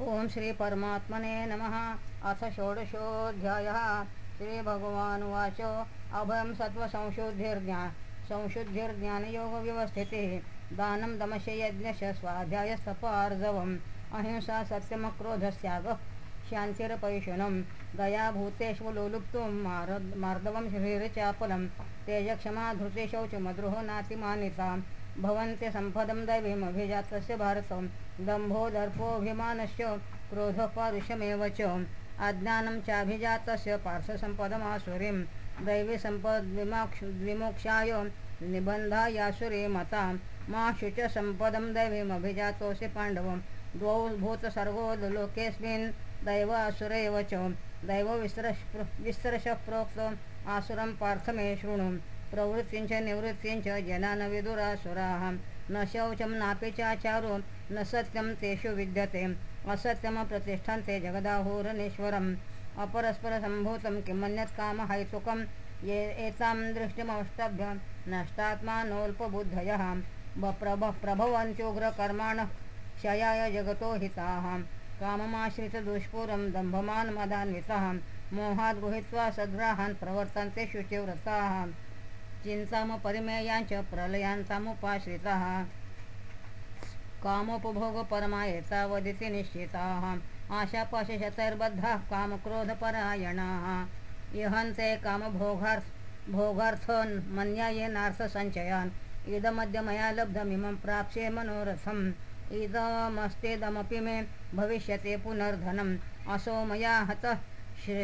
ओम श्री परमात्मने नमः। अथ षोडशोऽध्यायः। श्रीभगवानुवाच अभयं सत्त्वसंशुद्धिर्ज्ञा संशुद्धिर्ज्ञानयोगव्यवस्थितिः दानं दमस्य यज्ञस्य स्वाध्यायस्तपार्जवम् अहिंसा सत्यमक्रोधस्यागः। शान्तिरपैशुनं दयाभूतेष्व लोलुप्तुं मारद मार्दवं श्रीरचापलं तेजक्षमा धृते नातिमानिताम्। भवन्ते सम्पदं दैवीमभिजातस्य भारतं दम्भो दर्पोऽभिमानस्य क्रोधः च। अज्ञानं चाभिजातस्य पार्श्वसम्पदमासुरीं। दैवीसम्पद्विमोक्ष विमोक्षाय निबन्धायासुरे मता। मा शुच सम्पदं दैवीमभिजातोऽसि पाण्डवं। द्वौ भूतसर्गो लोकेऽस्मिन् दैव असुरेव च। दैवविस्रश विस्रशः प्रोक्तम् आसुरं पार्थमे शृणु। शृणु प्रवृत्तींच निवृत्तींच जनान विदुरासुराः न शौचम नापि चाचारो न सत्यं तेषु विद्यते। असत्यमप्रतिष्ठन्ते जगदाहोरनीश्वरम्। अपरस्परसम्भूतं किमन्यत् कामहैतुकं ये एतां दृष्टिमवष्टभ्य नष्टात्मानोऽल्पबुद्धयः। प्रभ प्रभवन्त्युग्रकर्माणः क्षयाय जगतो हिताः। काममाश्रितदुष्पूरं दम्भमानमदान्वितः। मोहाद् गृहीत्वा सद्ग्राहान् प्रवर्तन्ते शुचिव्रताः चिन्तामपरिमेयांच प्रलयांतामुपाश्रिताः। कामोपभोगपरमायेतावदिति निश्चिताः। आशापाशशतैर्बद्धाः कामक्रोधपरायणाः। इहन्ते कामभोगार्थ भोगार्थन् मन्यायेनार्थसञ्चयान् इदमद्य मया लब्धमिमं प्राप्स्ये मनोरथम्। इदमस्तेदमपि मे भविष्यते पुनर्धनम्। असो मया हतः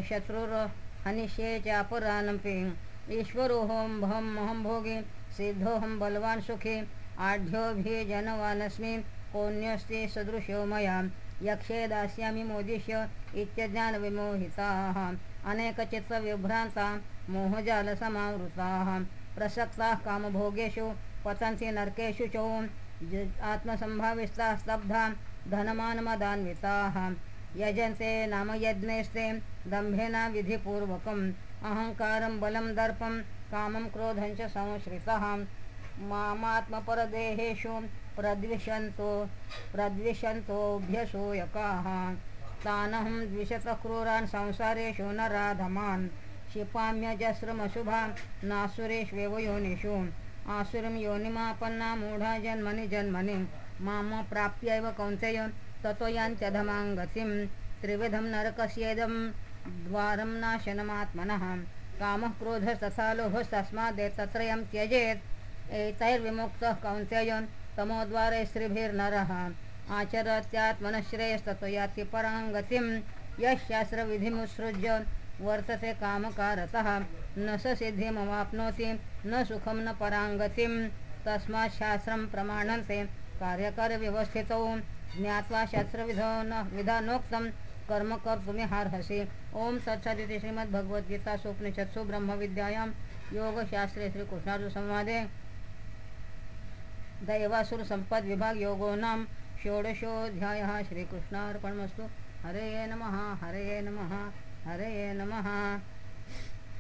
शत्रुर्हनिष्ये चापरानपि ईश्वरोऽहं भहमहं भोगी सिद्धोऽहं बलवान् सुखी आढ्योऽभिजनवानस्मि कोऽन्यस्ति सदृशो मया यक्षे दास्यामि मोदिष्य इत्यज्ञानविमोहिताः अनेकचित्तविभ्रान्ता मोहजालसमावृताः प्रसक्ताः कामभोगेषु पतन्ति नरकेषु च आत्मसम्भाविस्ताः स्तब्धा धनमानमदान्विताः यजन्ते नाम यज्ञेस्ते दम्भेन विधिपूर्वकं अहङ्कारं बलं दर्पं कामं क्रोधं च संश्रितः। मामात्मपरदेहेषु प्रद्विषन्तो प्रद्विषन्तोऽभ्यसूयकाः तानहं द्विशतक्रूरान् संसारेषु नराधमान् क्षिपाम्यजस्रमशुभां नासुरेष्वेव योनिषु। आसुरं योनिमापन्ना मूढा जन्मनि जन्मनि। माम प्राप्यैव कौन्तेय ततो यान्त्यधमां गतिं त्रिविधं नरकस्येदं द्वारं नाशनमात्मनः। कामः क्रोधस्तथा तथा लोभस्तस्मादेतत्रयं त्यजेत्। एतैर्विमुक्तः कौन्त्ययन् तमोद्वारे श्रीभिर्नरः। आचरत्यात्मनश्रेयस्ततो याति परां गतिं यः शास्त्रविधिमुत्सृज्य वर्तते कामकारतः। न स सिद्धिमवाप्नोति न सुखं न पराङ्गतिं। तस्मात् शास्त्रं प्रमाणन्ते कार्यकरव्यवस्थितौ ज्ञात्वा शास्त्रविधो न विधानोक्तं कर्म कर्तुमिहार्हसि ॐ तत्सदिति श्रीमद्भगवद्गीतासु उपनिषत्सु ब्रह्मविद्यायां योगशास्त्रे विभाग योगो नाम. षोडशोध्याय श्रीकृष्णार्पणमस्तु. हरे नमः हरे नमः हरे नमः.